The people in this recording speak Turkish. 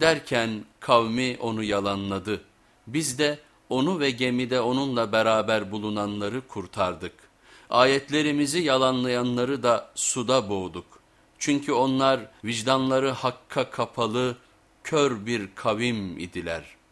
Derken kavmi onu yalanladı. Biz de onu ve gemide onunla beraber bulunanları kurtardık. Ayetlerimizi yalanlayanları da suda boğduk. Çünkü onlar vicdanları hakka kapalı, kör bir kavim idiler.''